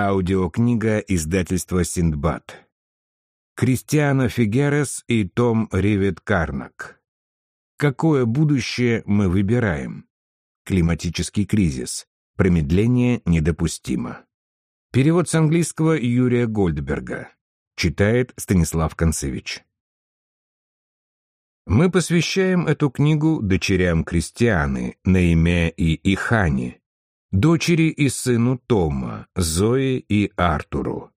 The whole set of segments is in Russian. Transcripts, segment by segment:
Аудиокнига издательства «Синдбад». Кристиана Фигерес и Том Ривет Карнак. Какое будущее мы выбираем? Климатический кризис. Промедление недопустимо. Перевод с английского Юрия Гольдберга. Читает Станислав Концевич. Мы посвящаем эту книгу дочерям Кристианы, Наиме и Ихане, дочери и сыну Тома, Зои и Артуру,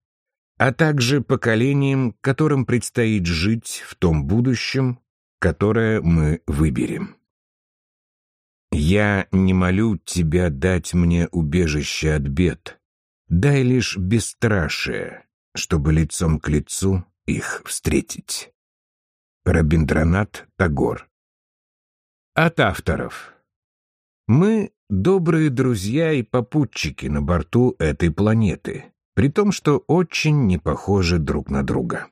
а также поколениям, которым предстоит жить в том будущем, которое мы выберем. «Я не молю тебя дать мне убежище от бед, дай лишь бесстрашие, чтобы лицом к лицу их встретить». Рабиндранат Тагор От авторов Мы добрые друзья и попутчики на борту этой планеты, при том, что очень не похожи друг на друга.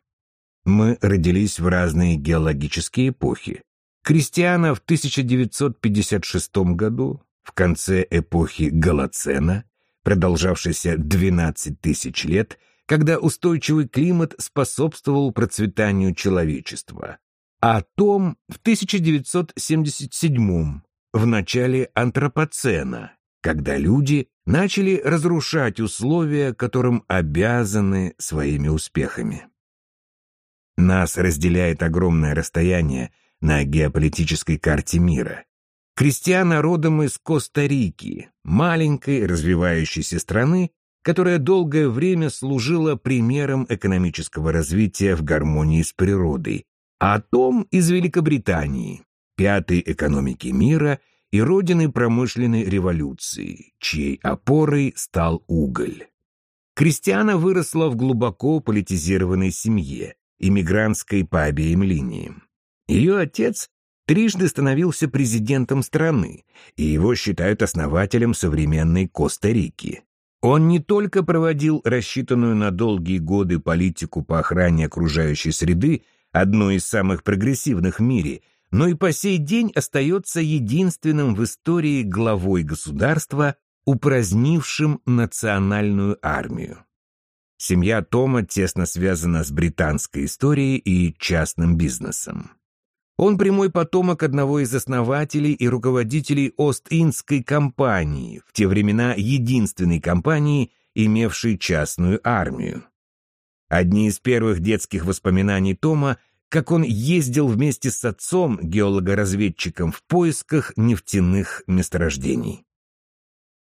Мы родились в разные геологические эпохи. Кристиана в 1956 году, в конце эпохи Голоцена, продолжавшейся 12 тысяч лет, когда устойчивый климат способствовал процветанию человечества, а Том в 1977 в начале антропоцена, когда люди начали разрушать условия, которым обязаны своими успехами. Нас разделяет огромное расстояние на геополитической карте мира. Крестьяна родом из Коста-Рики, маленькой развивающейся страны, которая долгое время служила примером экономического развития в гармонии с природой, а Том из Великобритании, пятой экономики мира и родины промышленной революции, чьей опорой стал уголь. Кристиана выросла в глубоко политизированной семье, иммигрантской по обеим линиям. Ее отец трижды становился президентом страны, и его считают основателем современной Коста-Рики. Он не только проводил рассчитанную на долгие годы политику по охране окружающей среды, одной из самых прогрессивных в мире, но и по сей день остается единственным в истории главой государства, упразднившим национальную армию. Семья Тома тесно связана с британской историей и частным бизнесом. Он прямой потомок одного из основателей и руководителей Ост-Индской компании, в те времена единственной компании, имевшей частную армию. Одни из первых детских воспоминаний Тома, как он ездил вместе с отцом, геолого-разведчиком, в поисках нефтяных месторождений.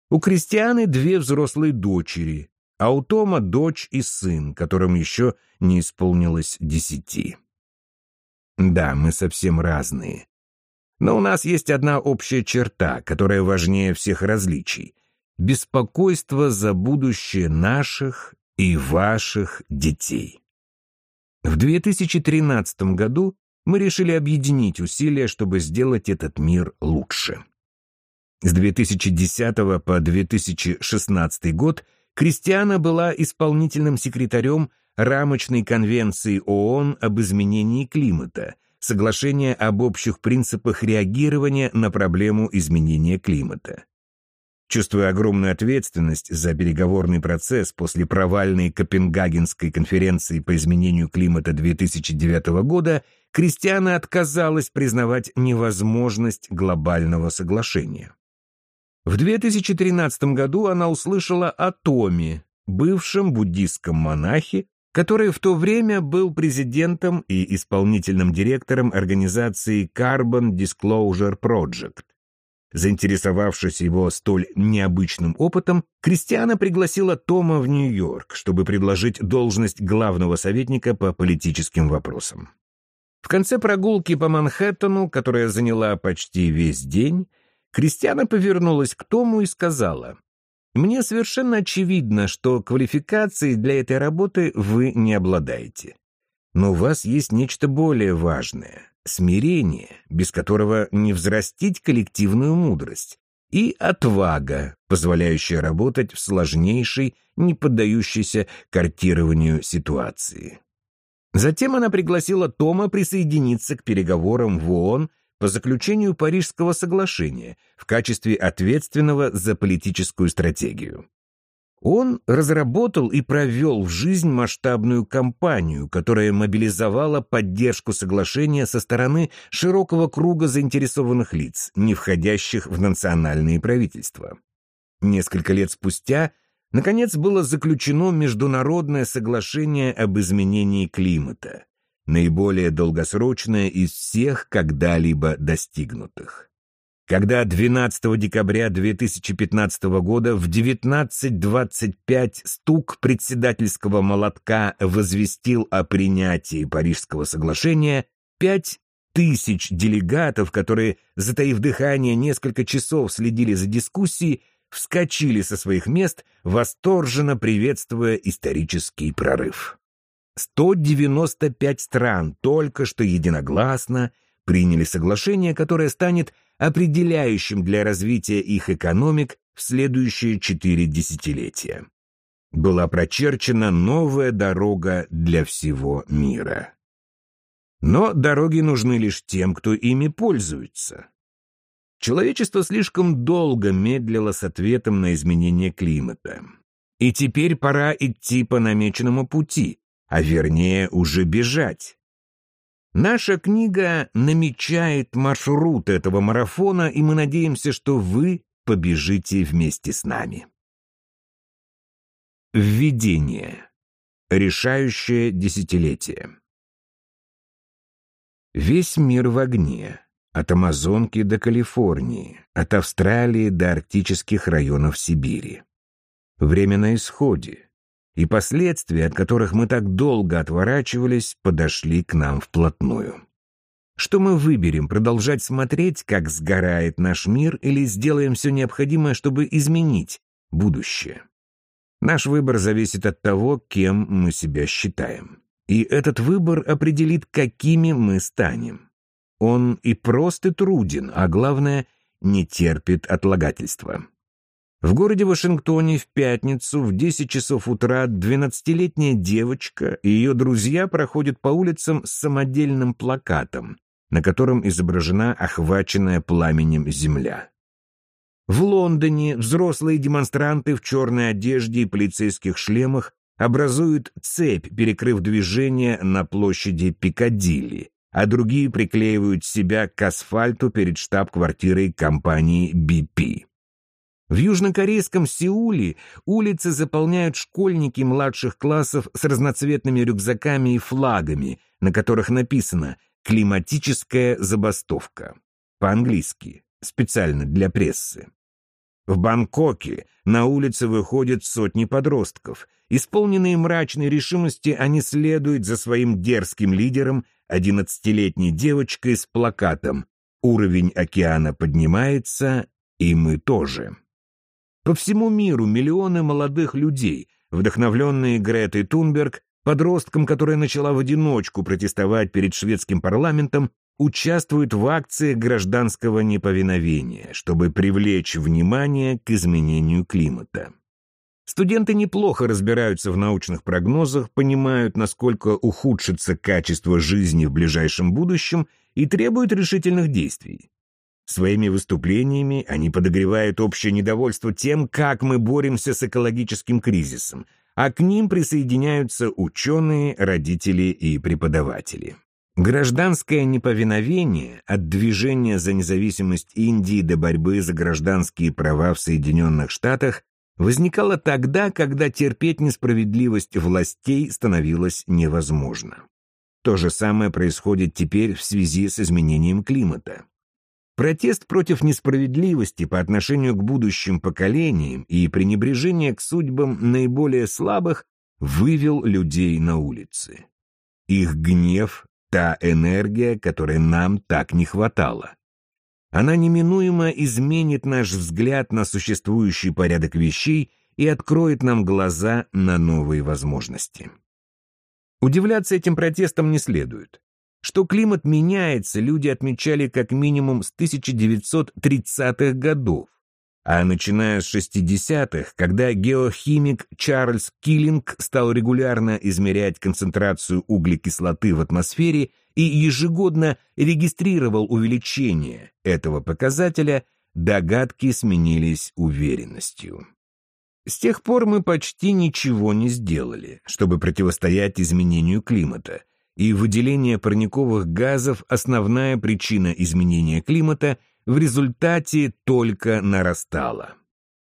У Кристианы две взрослые дочери, а у Тома дочь и сын, которым еще не исполнилось десяти. Да, мы совсем разные. Но у нас есть одна общая черта, которая важнее всех различий — беспокойство за будущее наших и ваших детей. В 2013 году мы решили объединить усилия, чтобы сделать этот мир лучше. С 2010 по 2016 год Кристиана была исполнительным секретарем рамочной конвенции ООН об изменении климата, соглашения об общих принципах реагирования на проблему изменения климата. Чувствуя огромную ответственность за переговорный процесс после провальной Копенгагенской конференции по изменению климата 2009 года, Кристиана отказалась признавать невозможность глобального соглашения. В 2013 году она услышала о Томе, бывшем буддийском монахе, который в то время был президентом и исполнительным директором организации Carbon Disclosure Project. Заинтересовавшись его столь необычным опытом, Кристиана пригласила Тома в Нью-Йорк, чтобы предложить должность главного советника по политическим вопросам. В конце прогулки по Манхэттену, которая заняла почти весь день, Кристиана повернулась к Тому и сказала, мне совершенно очевидно, что квалификацией для этой работы вы не обладаете. Но у вас есть нечто более важное — смирение, без которого не взрастить коллективную мудрость, и отвага, позволяющая работать в сложнейшей, не поддающейся картированию ситуации. Затем она пригласила Тома присоединиться к переговорам в ООН по заключению Парижского соглашения в качестве ответственного за политическую стратегию. Он разработал и провел в жизнь масштабную кампанию, которая мобилизовала поддержку соглашения со стороны широкого круга заинтересованных лиц, не входящих в национальные правительства. Несколько лет спустя, наконец, было заключено международное соглашение об изменении климата, наиболее долгосрочное из всех когда-либо достигнутых когда 12 декабря 2015 года в 19.25 стук председательского молотка возвестил о принятии Парижского соглашения, пять тысяч делегатов, которые, затаив дыхание, несколько часов следили за дискуссией, вскочили со своих мест, восторженно приветствуя исторический прорыв. 195 стран только что единогласно приняли соглашение, которое станет определяющим для развития их экономик в следующие четыре десятилетия. Была прочерчена новая дорога для всего мира. Но дороги нужны лишь тем, кто ими пользуется. Человечество слишком долго медлило с ответом на изменение климата. И теперь пора идти по намеченному пути, а вернее уже бежать. Наша книга намечает маршрут этого марафона, и мы надеемся, что вы побежите вместе с нами. Введение. Решающее десятилетие. Весь мир в огне, от Амазонки до Калифорнии, от Австралии до арктических районов Сибири. Время на исходе, и последствия, от которых мы так долго отворачивались, подошли к нам вплотную. Что мы выберем, продолжать смотреть, как сгорает наш мир, или сделаем все необходимое, чтобы изменить будущее? Наш выбор зависит от того, кем мы себя считаем. И этот выбор определит, какими мы станем. Он и прост и труден, а главное, не терпит отлагательства. В городе Вашингтоне в пятницу в 10 часов утра 12-летняя девочка и ее друзья проходят по улицам с самодельным плакатом, на котором изображена охваченная пламенем земля. В Лондоне взрослые демонстранты в черной одежде и полицейских шлемах образуют цепь, перекрыв движение на площади Пикадилли, а другие приклеивают себя к асфальту перед штаб-квартирой компании BP. В южнокорейском Сеуле улицы заполняют школьники младших классов с разноцветными рюкзаками и флагами, на которых написано «Климатическая забастовка». По-английски, специально для прессы. В Бангкоке на улицы выходят сотни подростков. Исполненные мрачной решимости, они следуют за своим дерзким лидером, одиннадцатилетней девочкой с плакатом «Уровень океана поднимается, и мы тоже». По всему миру миллионы молодых людей, вдохновленные Гретой Тунберг, подростком, которая начала в одиночку протестовать перед шведским парламентом, участвуют в акции гражданского неповиновения, чтобы привлечь внимание к изменению климата. Студенты неплохо разбираются в научных прогнозах, понимают, насколько ухудшится качество жизни в ближайшем будущем и требуют решительных действий. Своими выступлениями они подогревают общее недовольство тем, как мы боремся с экологическим кризисом, а к ним присоединяются ученые, родители и преподаватели. Гражданское неповиновение от движения за независимость Индии до борьбы за гражданские права в Соединенных Штатах возникало тогда, когда терпеть несправедливость властей становилось невозможно. То же самое происходит теперь в связи с изменением климата. Протест против несправедливости по отношению к будущим поколениям и пренебрежение к судьбам наиболее слабых вывел людей на улицы. Их гнев — та энергия, которой нам так не хватало. Она неминуемо изменит наш взгляд на существующий порядок вещей и откроет нам глаза на новые возможности. Удивляться этим протестам не следует. Что климат меняется, люди отмечали как минимум с 1930-х годов. А начиная с 60-х, когда геохимик Чарльз Киллинг стал регулярно измерять концентрацию углекислоты в атмосфере и ежегодно регистрировал увеличение этого показателя, догадки сменились уверенностью. С тех пор мы почти ничего не сделали, чтобы противостоять изменению климата, и выделение парниковых газов – основная причина изменения климата – в результате только нарастало.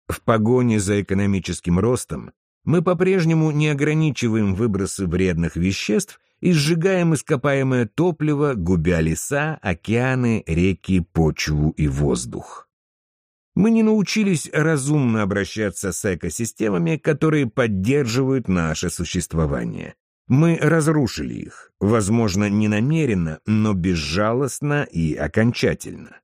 В погоне за экономическим ростом мы по-прежнему не ограничиваем выбросы вредных веществ и сжигаем ископаемое топливо, губя леса, океаны, реки, почву и воздух. Мы не научились разумно обращаться с экосистемами, которые поддерживают наше существование. Мы разрушили их, возможно, не намеренно, но безжалостно и окончательно.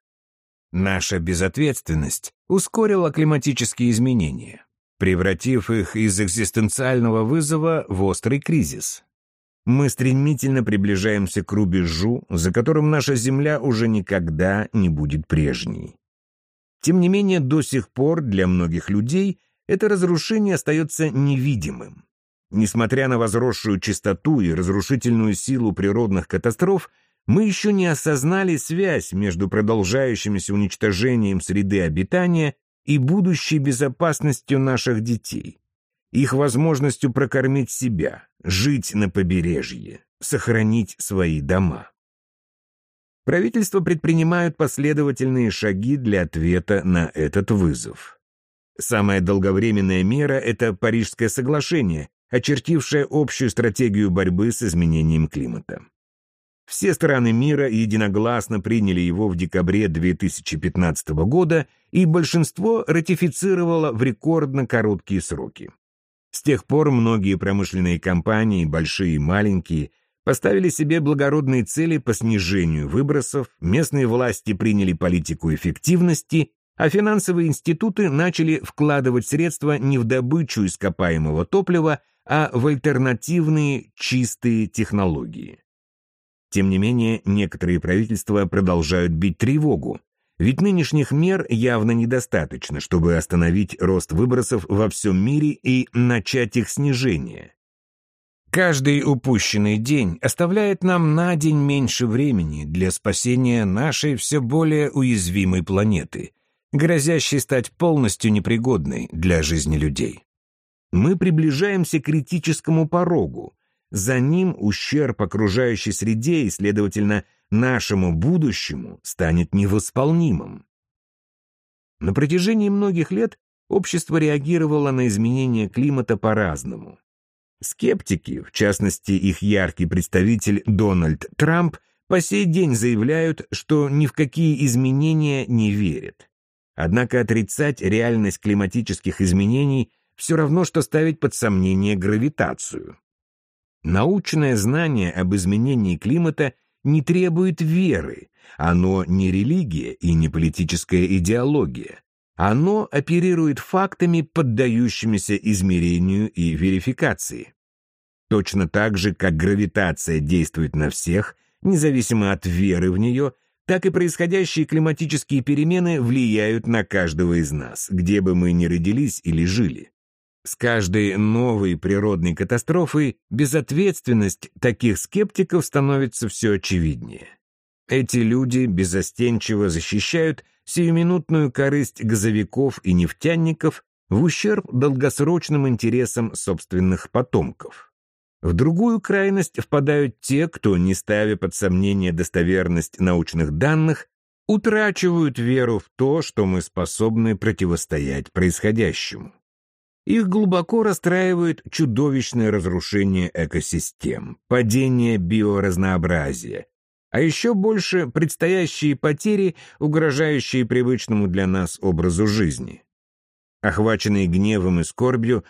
Наша безответственность ускорила климатические изменения, превратив их из экзистенциального вызова в острый кризис. Мы стремительно приближаемся к рубежу, за которым наша Земля уже никогда не будет прежней. Тем не менее, до сих пор для многих людей это разрушение остается невидимым. Несмотря на возросшую частоту и разрушительную силу природных катастроф, мы еще не осознали связь между продолжающимся уничтожением среды обитания и будущей безопасностью наших детей, их возможностью прокормить себя, жить на побережье, сохранить свои дома. Правительства предпринимают последовательные шаги для ответа на этот вызов. Самая долговременная мера — это Парижское соглашение, очертившее общую стратегию борьбы с изменением климата. Все страны мира единогласно приняли его в декабре 2015 года, и большинство ратифицировало в рекордно короткие сроки. С тех пор многие промышленные компании, большие и маленькие, поставили себе благородные цели по снижению выбросов, местные власти приняли политику эффективности, а финансовые институты начали вкладывать средства не в добычу ископаемого топлива, а в альтернативные чистые технологии. Тем не менее, некоторые правительства продолжают бить тревогу, ведь нынешних мер явно недостаточно, чтобы остановить рост выбросов во всем мире и начать их снижение. Каждый упущенный день оставляет нам на день меньше времени для спасения нашей все более уязвимой планеты, грозящей стать полностью непригодной для жизни людей. Мы приближаемся к критическому порогу. За ним ущерб окружающей среде и, следовательно, нашему будущему станет невосполнимым. На протяжении многих лет общество реагировало на изменения климата по-разному. Скептики, в частности их яркий представитель Дональд Трамп, по сей день заявляют, что ни в какие изменения не верят. Однако отрицать реальность климатических изменений все равно, что ставить под сомнение гравитацию. Научное знание об изменении климата не требует веры, оно не религия и не политическая идеология. Оно оперирует фактами, поддающимися измерению и верификации. Точно так же, как гравитация действует на всех, независимо от веры в нее, так и происходящие климатические перемены влияют на каждого из нас, где бы мы ни родились или жили. С каждой новой природной катастрофой безответственность таких скептиков становится все очевиднее. Эти люди безостенчиво защищают сиюминутную корысть газовиков и нефтяников в ущерб долгосрочным интересам собственных потомков. В другую крайность впадают те, кто, не ставя под сомнение достоверность научных данных, утрачивают веру в то, что мы способны противостоять происходящему. Их глубоко расстраивает чудовищное разрушение экосистем, падение биоразнообразия, а еще больше предстоящие потери, угрожающие привычному для нас образу жизни. Охваченные гневом и скорбью,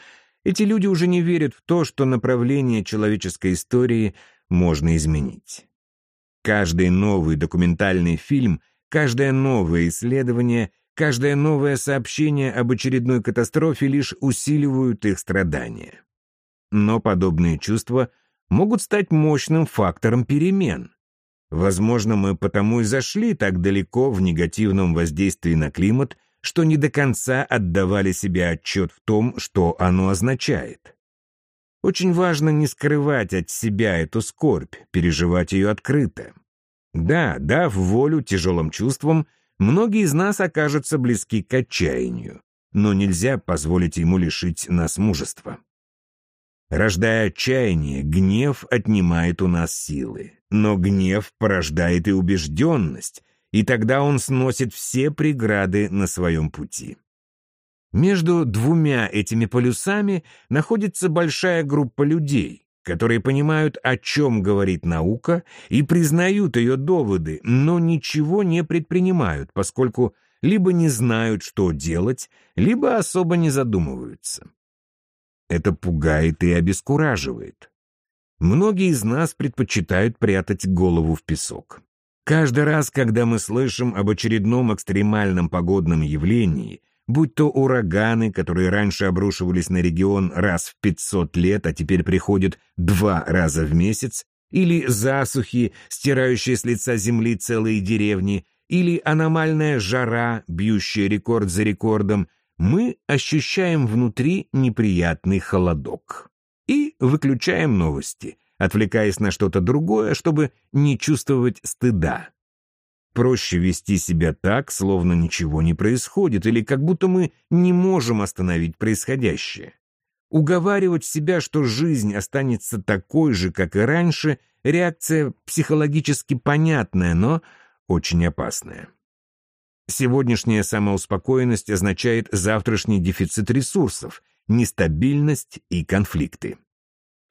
эти люди уже не верят в то, что направление человеческой истории можно изменить. Каждый новый документальный фильм, каждое новое исследование, каждое новое сообщение об очередной катастрофе лишь усиливают их страдания. Но подобные чувства могут стать мощным фактором перемен. Возможно, мы потому и зашли так далеко в негативном воздействии на климат, что не до конца отдавали себе отчет в том, что оно означает. Очень важно не скрывать от себя эту скорбь, переживать ее открыто. Да, дав волю тяжелым чувствам, многие из нас окажутся близки к отчаянию. но нельзя позволить ему лишить нас мужества. Рождая отчаяние, гнев отнимает у нас силы. Но гнев порождает и убежденность, и тогда он сносит все преграды на своем пути. Между двумя этими полюсами находится большая группа людей, которые понимают, о чем говорит наука, и признают ее доводы, но ничего не предпринимают, поскольку либо не знают, что делать, либо особо не задумываются. Это пугает и обескураживает. Многие из нас предпочитают прятать голову в песок. Каждый раз, когда мы слышим об очередном экстремальном погодном явлении, будь то ураганы, которые раньше обрушивались на регион раз в 500 лет, а теперь приходят два раза в месяц, или засухи, стирающие с лица земли целые деревни, или аномальная жара, бьющая рекорд за рекордом, мы ощущаем внутри неприятный холодок. И выключаем новости, отвлекаясь на что-то другое, чтобы не чувствовать стыда. Проще вести себя так, словно ничего не происходит, или как будто мы не можем остановить происходящее. Уговаривать себя, что жизнь останется такой же, как и раньше, реакция психологически понятная, но очень опасная. Сегодняшняя самоуспокоенность означает завтрашний дефицит ресурсов, нестабильность и конфликты.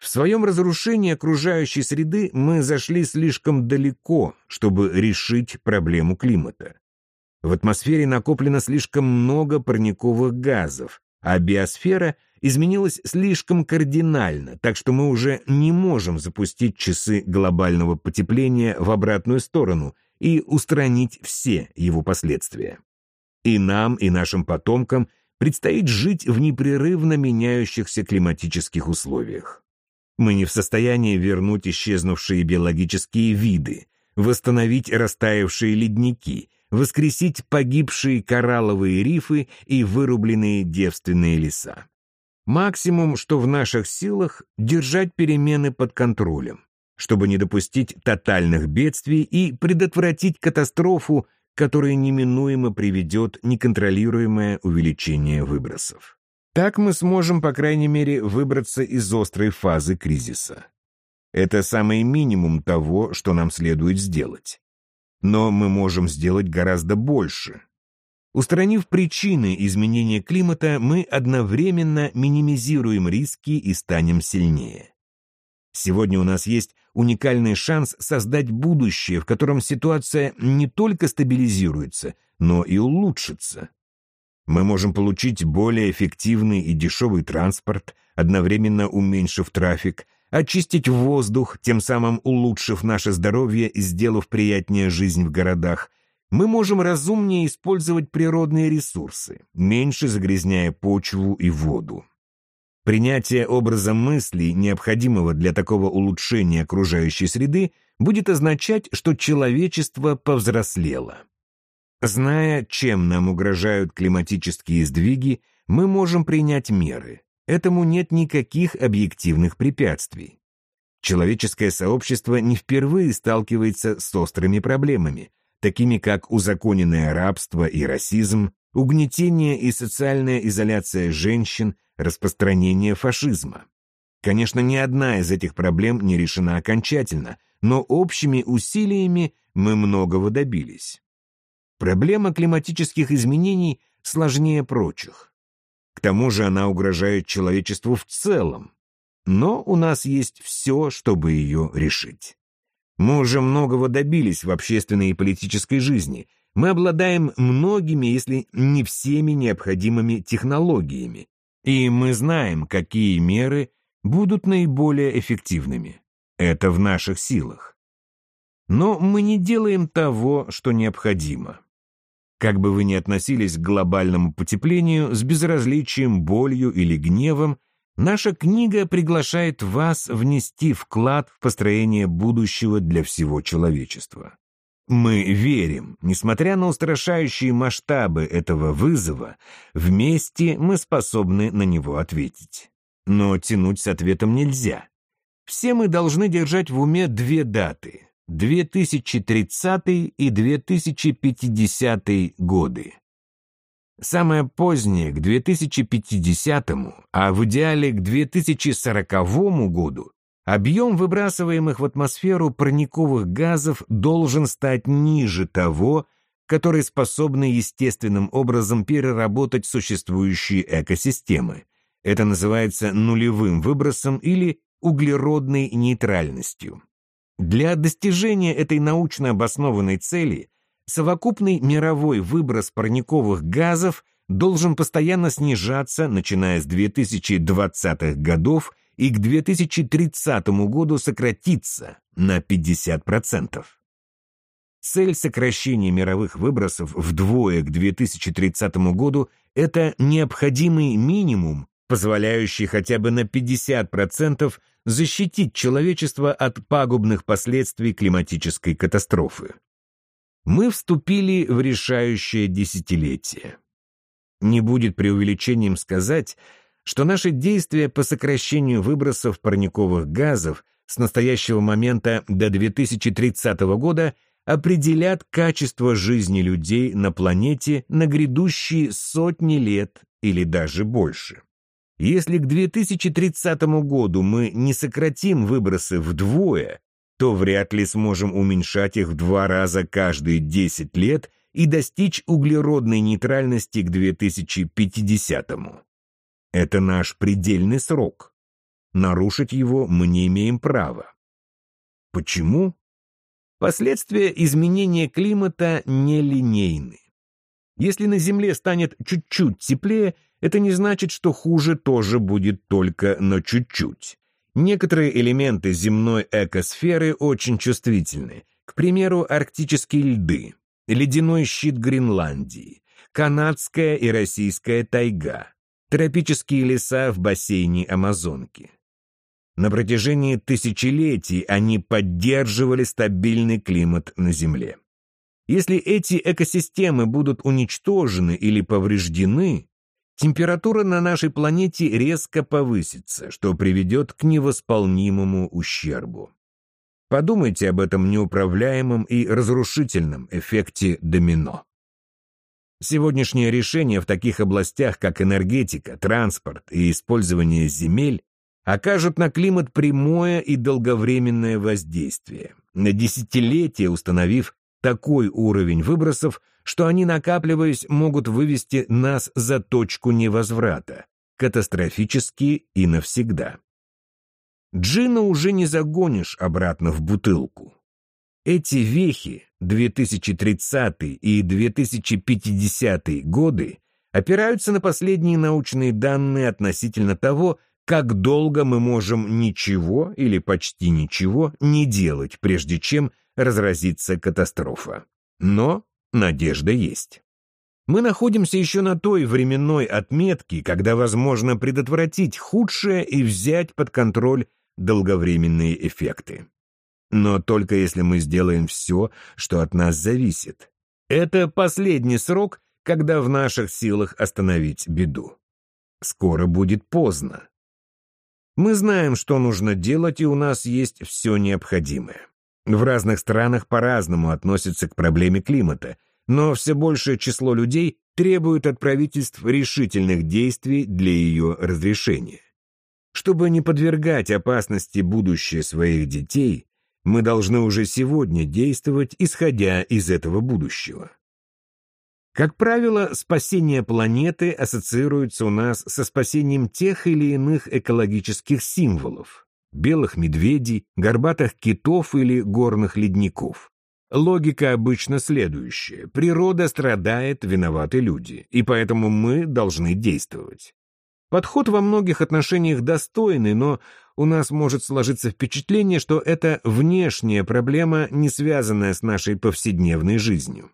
В своем разрушении окружающей среды мы зашли слишком далеко, чтобы решить проблему климата. В атмосфере накоплено слишком много парниковых газов, а биосфера изменилась слишком кардинально, так что мы уже не можем запустить часы глобального потепления в обратную сторону и устранить все его последствия. И нам, и нашим потомкам предстоит жить в непрерывно меняющихся климатических условиях. Мы не в состоянии вернуть исчезнувшие биологические виды, восстановить растаявшие ледники, воскресить погибшие коралловые рифы и вырубленные девственные леса. Максимум, что в наших силах, держать перемены под контролем, чтобы не допустить тотальных бедствий и предотвратить катастрофу, которая неминуемо приведет неконтролируемое увеличение выбросов. Так мы сможем, по крайней мере, выбраться из острой фазы кризиса. Это самый минимум того, что нам следует сделать. Но мы можем сделать гораздо больше. Устранив причины изменения климата, мы одновременно минимизируем риски и станем сильнее. Сегодня у нас есть уникальный шанс создать будущее, в котором ситуация не только стабилизируется, но и улучшится. Мы можем получить более эффективный и дешевый транспорт, одновременно уменьшив трафик, очистить воздух, тем самым улучшив наше здоровье и сделав приятнее жизнь в городах. Мы можем разумнее использовать природные ресурсы, меньше загрязняя почву и воду. Принятие образа мыслей, необходимого для такого улучшения окружающей среды, будет означать, что человечество повзрослело. Зная, чем нам угрожают климатические сдвиги, мы можем принять меры. Этому нет никаких объективных препятствий. Человеческое сообщество не впервые сталкивается с острыми проблемами, такими как узаконенное рабство и расизм, угнетение и социальная изоляция женщин, распространение фашизма. Конечно, ни одна из этих проблем не решена окончательно, но общими усилиями мы многого добились. Проблема климатических изменений сложнее прочих. К тому же она угрожает человечеству в целом. Но у нас есть все, чтобы ее решить. Мы уже многого добились в общественной и политической жизни. Мы обладаем многими, если не всеми необходимыми технологиями, и мы знаем, какие меры будут наиболее эффективными. Это в наших силах. Но мы не делаем того, что необходимо. Как бы вы ни относились к глобальному потеплению с безразличием, болью или гневом, наша книга приглашает вас внести вклад в построение будущего для всего человечества. Мы верим, несмотря на устрашающие масштабы этого вызова, вместе мы способны на него ответить. Но тянуть с ответом нельзя. Все мы должны держать в уме две даты — 2030 и 2050 годы. Самое позднее, к 2050, а в идеале к 2040 году, объем выбрасываемых в атмосферу парниковых газов должен стать ниже того, которые способны естественным образом переработать существующие экосистемы. Это называется нулевым выбросом или углеродной нейтральностью. Для достижения этой научно обоснованной цели совокупный мировой выброс парниковых газов должен постоянно снижаться, начиная с 2020-х годов и к 2030 году сократиться на 50%. Цель сокращения мировых выбросов вдвое к 2030 году – это необходимый минимум, позволяющий хотя бы на 50% защитить человечество от пагубных последствий климатической катастрофы. Мы вступили в решающее десятилетие. Не будет преувеличением сказать, что наши действия по сокращению выбросов парниковых газов с настоящего момента до 2030 года – определят качество жизни людей на планете на грядущие сотни лет или даже больше. Если к 2030 году мы не сократим выбросы вдвое, то вряд ли сможем уменьшать их в два раза каждые 10 лет и достичь углеродной нейтральности к 2050. -му. Это наш предельный срок. Нарушить его мы не имеем права. Почему? Последствия изменения климата нелинейны. Если на Земле станет чуть-чуть теплее, это не значит, что хуже тоже будет только на чуть-чуть. Некоторые элементы земной экосферы очень чувствительны. К примеру, арктические льды, ледяной щит Гренландии, канадская и российская тайга, тропические леса в бассейне Амазонки. На протяжении тысячелетий они поддерживали стабильный климат на Земле. Если эти экосистемы будут уничтожены или повреждены, температура на нашей планете резко повысится, что приведет к невосполнимому ущербу. Подумайте об этом неуправляемом и разрушительном эффекте домино. Сегодняшнее решение в таких областях, как энергетика, транспорт и использование земель, окажут на климат прямое и долговременное воздействие, на десятилетия установив такой уровень выбросов, что они, накапливаясь, могут вывести нас за точку невозврата, катастрофически и навсегда. Джина уже не загонишь обратно в бутылку. Эти вехи, 2030 и 2050 годы, опираются на последние научные данные относительно того, как долго мы можем ничего или почти ничего не делать, прежде чем разразится катастрофа. Но надежда есть. Мы находимся еще на той временной отметке, когда возможно предотвратить худшее и взять под контроль долговременные эффекты. Но только если мы сделаем все, что от нас зависит. Это последний срок, когда в наших силах остановить беду. Скоро будет поздно. Мы знаем, что нужно делать, и у нас есть все необходимое. В разных странах по-разному относятся к проблеме климата, но все большее число людей требует от правительств решительных действий для ее разрешения. Чтобы не подвергать опасности будущее своих детей, мы должны уже сегодня действовать, исходя из этого будущего. Как правило, спасение планеты ассоциируется у нас со спасением тех или иных экологических символов – белых медведей, горбатых китов или горных ледников. Логика обычно следующая. Природа страдает, виноваты люди, и поэтому мы должны действовать. Подход во многих отношениях достойный, но у нас может сложиться впечатление, что это внешняя проблема, не связанная с нашей повседневной жизнью.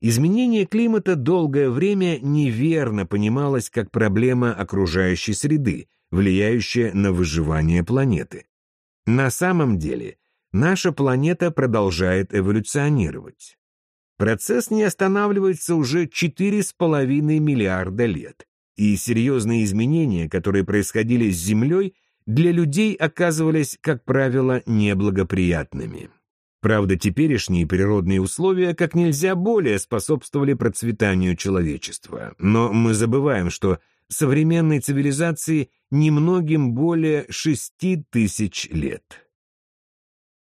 Изменение климата долгое время неверно понималось как проблема окружающей среды, влияющая на выживание планеты. На самом деле, наша планета продолжает эволюционировать. Процесс не останавливается уже 4,5 миллиарда лет, и серьезные изменения, которые происходили с Землей, для людей оказывались, как правило, неблагоприятными. Правда, теперешние природные условия как нельзя более способствовали процветанию человечества. Но мы забываем, что современной цивилизации немногим более шести тысяч лет.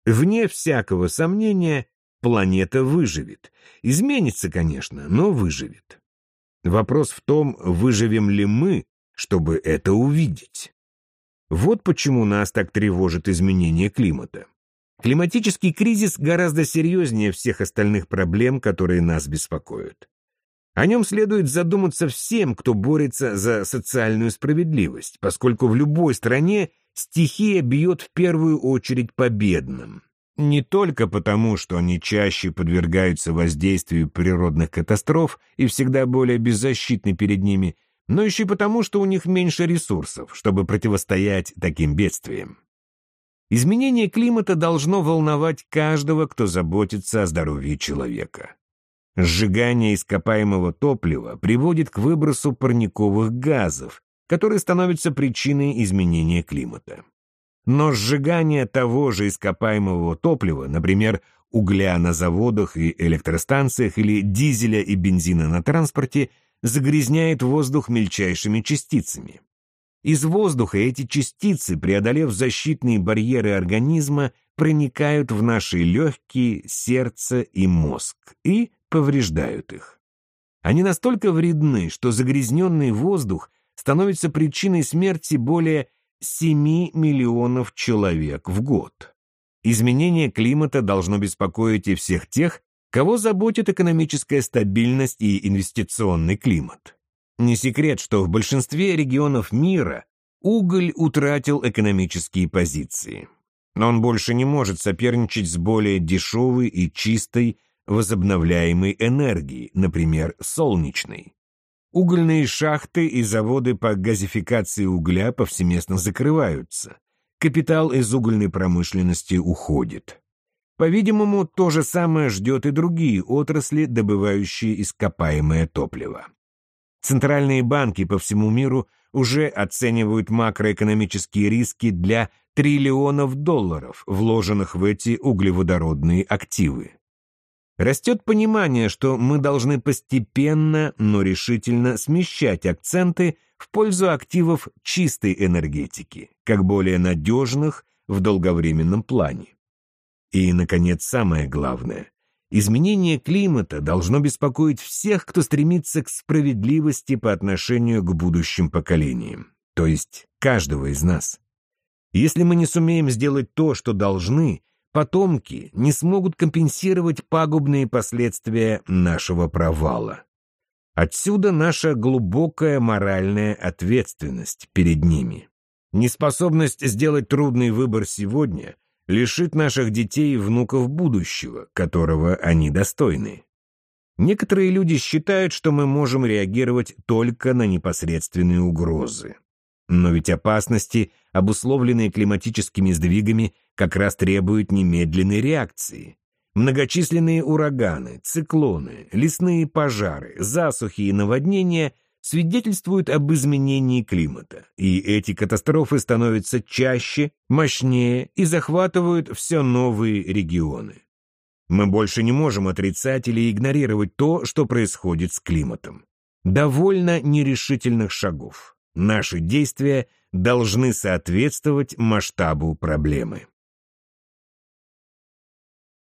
Вне всякого сомнения, планета выживет. Изменится, конечно, но выживет. Вопрос в том, выживем ли мы, чтобы это увидеть. Вот почему нас так тревожит изменение климата. Климатический кризис гораздо серьезнее всех остальных проблем, которые нас беспокоят. О нем следует задуматься всем, кто борется за социальную справедливость, поскольку в любой стране стихия бьет в первую очередь по бедным. Не только потому, что они чаще подвергаются воздействию природных катастроф и всегда более беззащитны перед ними, но еще и потому, что у них меньше ресурсов, чтобы противостоять таким бедствиям. Изменение климата должно волновать каждого, кто заботится о здоровье человека. Сжигание ископаемого топлива приводит к выбросу парниковых газов, которые становятся причиной изменения климата. Но сжигание того же ископаемого топлива, например, угля на заводах и электростанциях или дизеля и бензина на транспорте, загрязняет воздух мельчайшими частицами. Из воздуха эти частицы, преодолев защитные барьеры организма, проникают в наши легкие, сердце и мозг и повреждают их. Они настолько вредны, что загрязненный воздух становится причиной смерти более 7 миллионов человек в год. Изменение климата должно беспокоить и всех тех, кого заботит экономическая стабильность и инвестиционный климат. Не секрет, что в большинстве регионов мира уголь утратил экономические позиции. Но он больше не может соперничать с более дешевой и чистой возобновляемой энергией, например, солнечной. Угольные шахты и заводы по газификации угля повсеместно закрываются. Капитал из угольной промышленности уходит. По-видимому, то же самое ждет и другие отрасли, добывающие ископаемое топливо. Центральные банки по всему миру уже оценивают макроэкономические риски для триллионов долларов, вложенных в эти углеводородные активы. Растет понимание, что мы должны постепенно, но решительно смещать акценты в пользу активов чистой энергетики, как более надежных в долговременном плане. И, наконец, самое главное. Изменение климата должно беспокоить всех, кто стремится к справедливости по отношению к будущим поколениям, то есть каждого из нас. Если мы не сумеем сделать то, что должны, потомки не смогут компенсировать пагубные последствия нашего провала. Отсюда наша глубокая моральная ответственность перед ними. Неспособность сделать трудный выбор сегодня лишит наших детей и внуков будущего, которого они достойны. Некоторые люди считают, что мы можем реагировать только на непосредственные угрозы. Но ведь опасности, обусловленные климатическими сдвигами, как раз требуют немедленной реакции. Многочисленные ураганы, циклоны, лесные пожары, засухи и наводнения свидетельствуют об изменении климата, и эти катастрофы становятся чаще, мощнее и захватывают все новые регионы. Мы больше не можем отрицать или игнорировать то, что происходит с климатом. Довольно нерешительных шагов. Наши действия должны соответствовать масштабу проблемы.